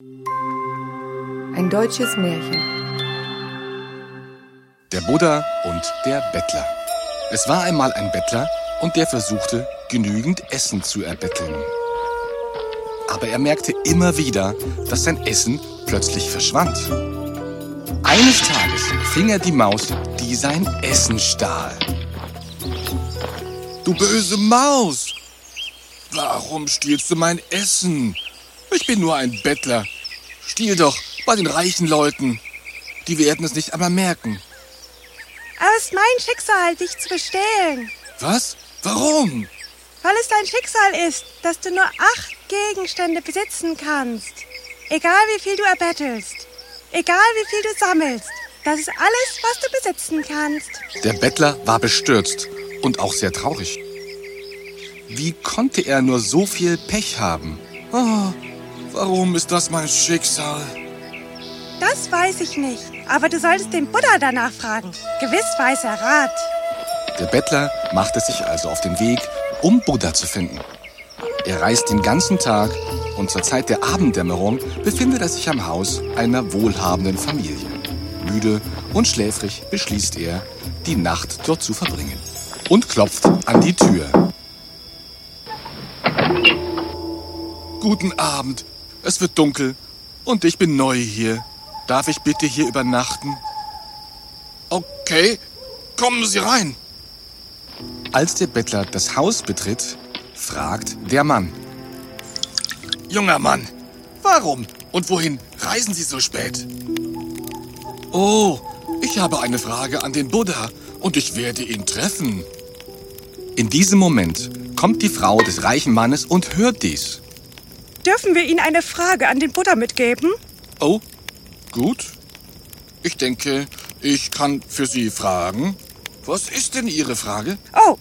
Ein deutsches Märchen. Der Buddha und der Bettler. Es war einmal ein Bettler und der versuchte, genügend Essen zu erbetteln. Aber er merkte immer wieder, dass sein Essen plötzlich verschwand. Eines Tages fing er die Maus, die sein Essen stahl. Du böse Maus! Warum stiehlst du mein Essen? Ich bin nur ein Bettler. Stiehl doch bei den reichen Leuten. Die werden es nicht einmal merken. Aber es ist mein Schicksal, dich zu bestehlen. Was? Warum? Weil es dein Schicksal ist, dass du nur acht Gegenstände besitzen kannst. Egal wie viel du erbettelst. Egal wie viel du sammelst. Das ist alles, was du besitzen kannst. Der Bettler war bestürzt und auch sehr traurig. Wie konnte er nur so viel Pech haben? Oh, warum ist das mein Schicksal? Das weiß ich nicht. Aber du solltest den Buddha danach fragen. Gewiss weiß er Rat. Der Bettler machte sich also auf den Weg, um Buddha zu finden. Er reist den ganzen Tag und zur Zeit der Abenddämmerung befindet er sich am Haus einer wohlhabenden Familie. Müde und schläfrig beschließt er, die Nacht dort zu verbringen und klopft an die Tür. Guten Abend, es wird dunkel und ich bin neu hier. Darf ich bitte hier übernachten? Okay, kommen Sie rein. Als der Bettler das Haus betritt, fragt der Mann. Junger Mann, warum und wohin reisen Sie so spät? Oh, ich habe eine Frage an den Buddha und ich werde ihn treffen. In diesem Moment kommt die Frau des reichen Mannes und hört dies. Dürfen wir Ihnen eine Frage an den Buddha mitgeben? Oh, gut. Ich denke, ich kann für Sie fragen. Was ist denn Ihre Frage? Oh,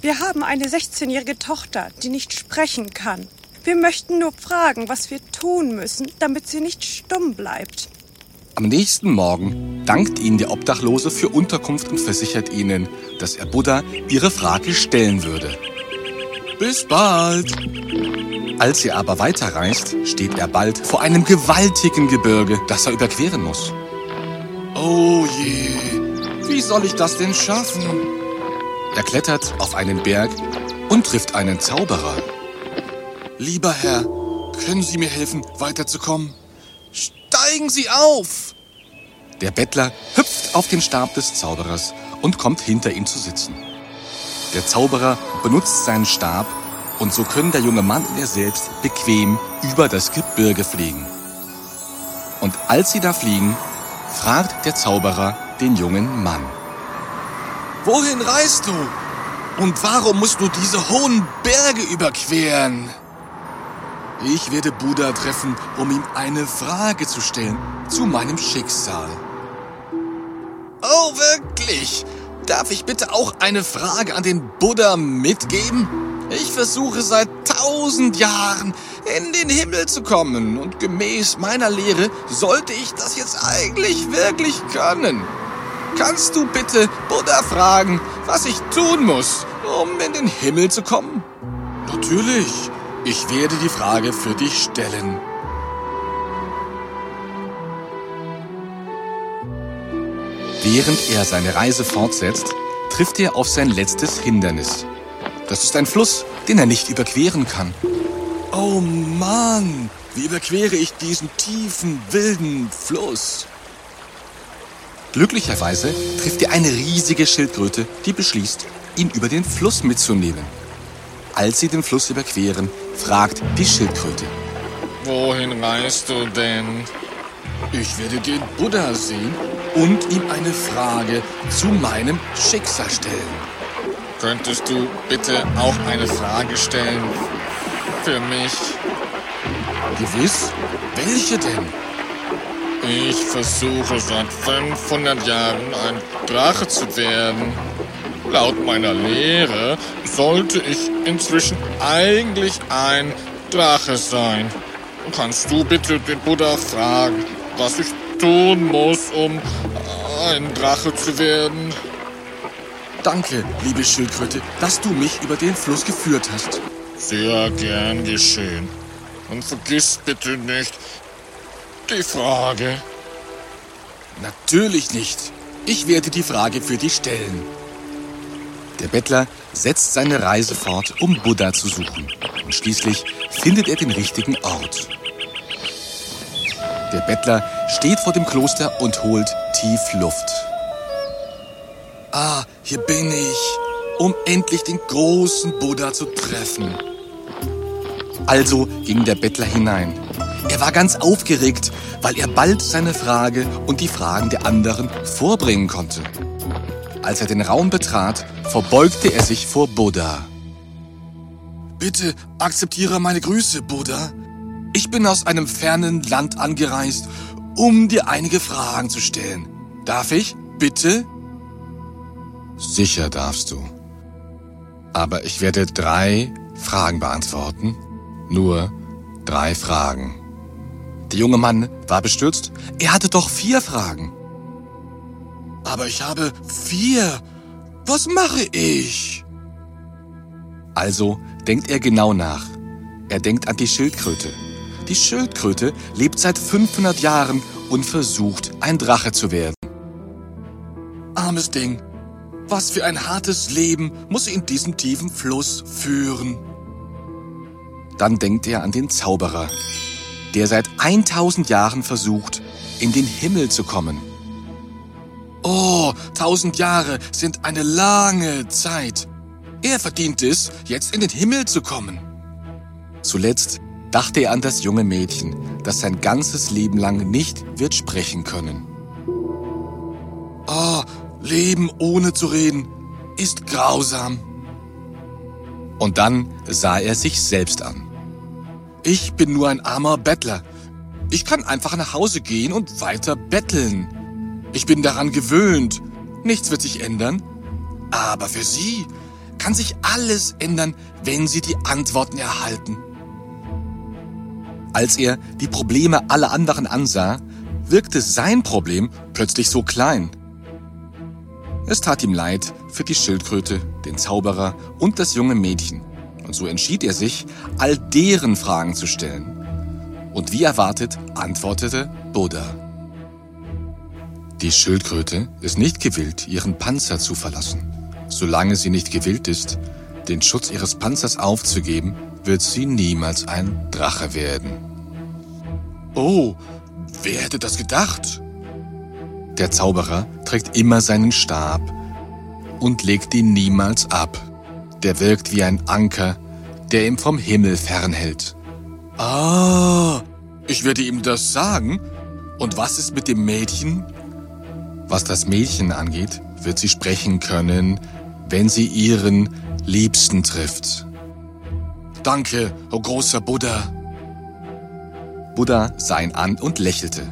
wir haben eine 16-jährige Tochter, die nicht sprechen kann. Wir möchten nur fragen, was wir tun müssen, damit sie nicht stumm bleibt. Am nächsten Morgen dankt Ihnen der Obdachlose für Unterkunft und versichert Ihnen, dass er Buddha Ihre Frage stellen würde. Bis bald! Als er aber weiterreist, steht er bald vor einem gewaltigen Gebirge, das er überqueren muss. Oh je, wie soll ich das denn schaffen? Er klettert auf einen Berg und trifft einen Zauberer. Lieber Herr, können Sie mir helfen, weiterzukommen? Steigen Sie auf! Der Bettler hüpft auf den Stab des Zauberers und kommt hinter ihn zu sitzen. Der Zauberer benutzt seinen Stab und so können der junge Mann und er selbst bequem über das Gebirge fliegen. Und als sie da fliegen, fragt der Zauberer den jungen Mann. Wohin reist du? Und warum musst du diese hohen Berge überqueren? Ich werde Buddha treffen, um ihm eine Frage zu stellen zu meinem Schicksal. Oh, wirklich? Darf ich bitte auch eine Frage an den Buddha mitgeben? Ich versuche seit tausend Jahren in den Himmel zu kommen und gemäß meiner Lehre sollte ich das jetzt eigentlich wirklich können. Kannst du bitte Buddha fragen, was ich tun muss, um in den Himmel zu kommen? Natürlich. Ich werde die Frage für dich stellen. Während er seine Reise fortsetzt, trifft er auf sein letztes Hindernis. Das ist ein Fluss, den er nicht überqueren kann. Oh Mann, wie überquere ich diesen tiefen, wilden Fluss? Glücklicherweise trifft er eine riesige Schildkröte, die beschließt, ihn über den Fluss mitzunehmen. Als sie den Fluss überqueren, fragt die Schildkröte. Wohin reist du denn? Ich werde den Buddha sehen und ihm eine Frage zu meinem Schicksal stellen. Könntest du bitte auch eine Frage stellen für mich? Gewiss. Welche denn? Ich versuche seit 500 Jahren ein Drache zu werden. Laut meiner Lehre sollte ich inzwischen eigentlich ein Drache sein. Kannst du bitte den Buddha fragen, was ich tun muss, um ein Drache zu werden? Danke, liebe Schildkröte, dass du mich über den Fluss geführt hast. Sehr gern geschehen. Und vergiss bitte nicht, die Frage? Natürlich nicht. Ich werde die Frage für dich stellen. Der Bettler setzt seine Reise fort, um Buddha zu suchen. Und schließlich findet er den richtigen Ort. Der Bettler steht vor dem Kloster und holt tief Luft. Ah, hier bin ich, um endlich den großen Buddha zu treffen. Also ging der Bettler hinein. Er war ganz aufgeregt, weil er bald seine Frage und die Fragen der anderen vorbringen konnte. Als er den Raum betrat, verbeugte er sich vor Buddha. Bitte akzeptiere meine Grüße, Buddha. Ich bin aus einem fernen Land angereist, um dir einige Fragen zu stellen. Darf ich, bitte? Sicher darfst du. Aber ich werde drei Fragen beantworten. Nur drei Fragen. Der junge Mann war bestürzt. Er hatte doch vier Fragen. Aber ich habe vier. Was mache ich? Also denkt er genau nach. Er denkt an die Schildkröte. Die Schildkröte lebt seit 500 Jahren und versucht, ein Drache zu werden. Armes Ding. Was für ein hartes Leben muss sie in diesen tiefen Fluss führen. Dann denkt er an den Zauberer, der seit 1000 Jahren versucht, in den Himmel zu kommen. Oh, tausend Jahre sind eine lange Zeit. Er verdient es, jetzt in den Himmel zu kommen. Zuletzt dachte er an das junge Mädchen, das sein ganzes Leben lang nicht wird sprechen können. Oh, Leben ohne zu reden ist grausam. Und dann sah er sich selbst an. Ich bin nur ein armer Bettler. Ich kann einfach nach Hause gehen und weiter betteln. Ich bin daran gewöhnt. Nichts wird sich ändern. Aber für Sie kann sich alles ändern, wenn Sie die Antworten erhalten. Als er die Probleme aller anderen ansah, wirkte sein Problem plötzlich so klein. Es tat ihm leid für die Schildkröte, den Zauberer und das junge Mädchen. Und so entschied er sich, all deren Fragen zu stellen. Und wie erwartet, antwortete Buddha. Die Schildkröte ist nicht gewillt, ihren Panzer zu verlassen. Solange sie nicht gewillt ist, den Schutz ihres Panzers aufzugeben, wird sie niemals ein Drache werden. Oh, wer hätte das gedacht? Der Zauberer trägt immer seinen Stab und legt ihn niemals ab. Der wirkt wie ein Anker, der ihn vom Himmel fernhält. Ah, ich werde ihm das sagen. Und was ist mit dem Mädchen? Was das Mädchen angeht, wird sie sprechen können, wenn sie ihren Liebsten trifft. Danke, o oh großer Buddha. Buddha sah ihn an und lächelte.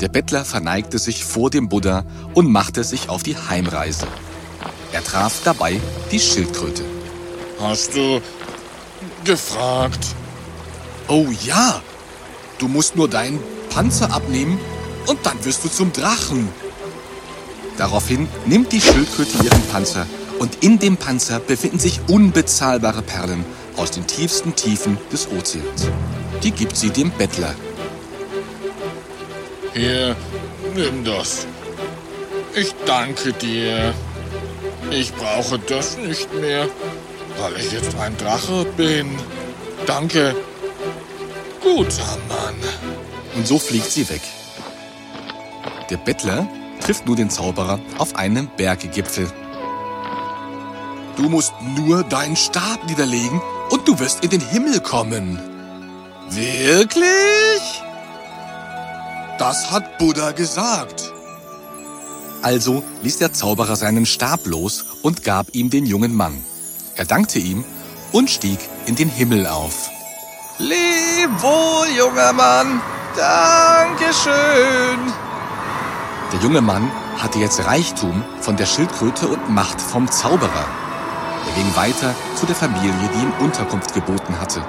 Der Bettler verneigte sich vor dem Buddha und machte sich auf die Heimreise. Er traf dabei die Schildkröte. Hast du gefragt? Oh ja, du musst nur deinen Panzer abnehmen und dann wirst du zum Drachen. Daraufhin nimmt die Schildkröte ihren Panzer und in dem Panzer befinden sich unbezahlbare Perlen aus den tiefsten Tiefen des Ozeans. Die gibt sie dem Bettler. Hier, nimm das. Ich danke dir. Ich brauche das nicht mehr, weil ich jetzt ein Drache bin. Danke. Guter Mann. Und so fliegt sie weg. Der Bettler trifft nur den Zauberer auf einem Berggipfel. Du musst nur deinen Stab niederlegen und du wirst in den Himmel kommen. Wirklich? Das hat Buddha gesagt. Also ließ der Zauberer seinen Stab los und gab ihm den jungen Mann. Er dankte ihm und stieg in den Himmel auf. Leb wohl, junger Mann. Dankeschön. Der junge Mann hatte jetzt Reichtum von der Schildkröte und Macht vom Zauberer. Er ging weiter zu der Familie, die ihm Unterkunft geboten hatte.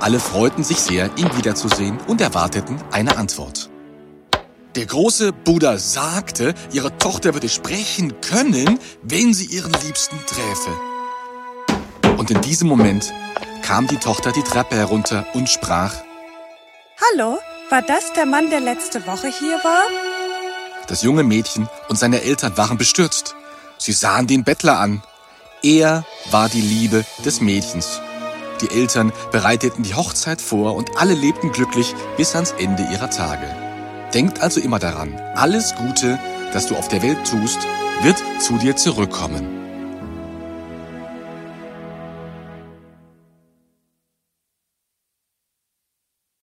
Alle freuten sich sehr, ihn wiederzusehen und erwarteten eine Antwort. Der große Buddha sagte, ihre Tochter würde sprechen können, wenn sie ihren Liebsten träfe. Und in diesem Moment kam die Tochter die Treppe herunter und sprach, Hallo, War das der Mann, der letzte Woche hier war? Das junge Mädchen und seine Eltern waren bestürzt. Sie sahen den Bettler an. Er war die Liebe des Mädchens. Die Eltern bereiteten die Hochzeit vor und alle lebten glücklich bis ans Ende ihrer Tage. Denkt also immer daran, alles Gute, das du auf der Welt tust, wird zu dir zurückkommen.